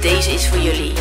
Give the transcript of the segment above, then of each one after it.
Deze is voor jullie.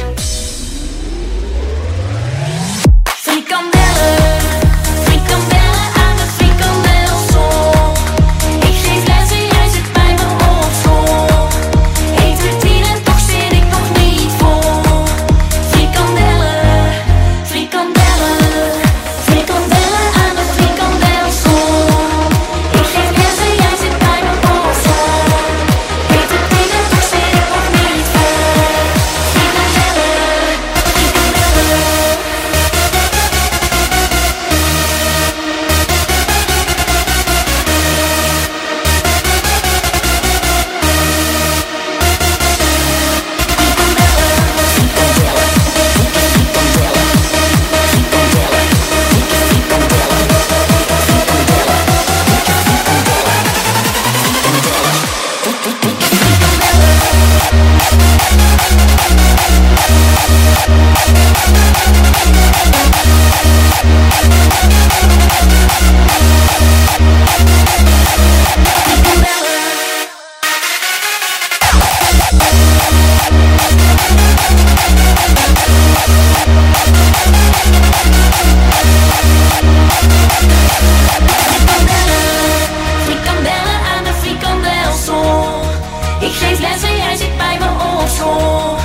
Ik geef les en jij zit bij me op school.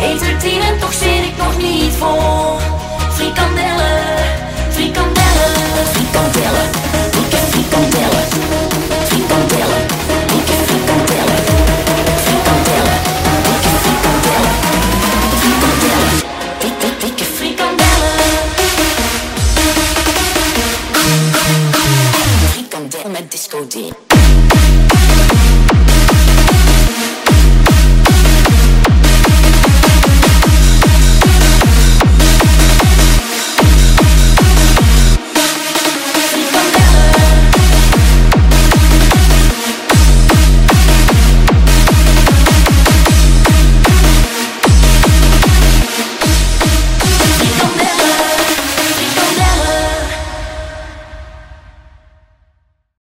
Eet er tien en toch niet vol. Frikandellen, frikandellen, frikandellen. Ik heb frikandellen, frikandellen. Ik heb frikandellen, frikandellen. Ik heb frikandellen, frikandellen. Ik, ik, ik heb frikandellen. Frikandel met disco.